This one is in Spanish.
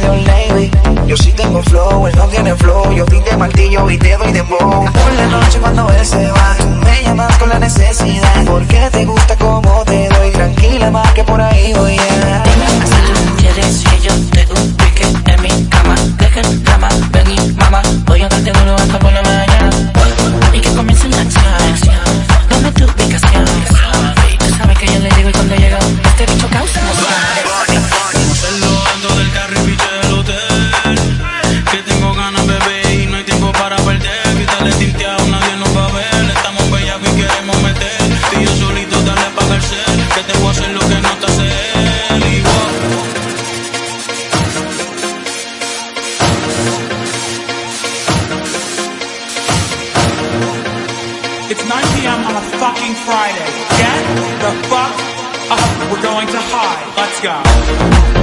de un. Yo sí tengo flow, él no tiene flow. Yo pinte martillo y te doy de bow. Por la noche cuando él se va, tú me llamas con la necesidad. Porque te gusta como te doy. Tranquila más que por ahí voy It's 9 p.m. on a fucking Friday. Get the fuck up. We're going to high. Let's go.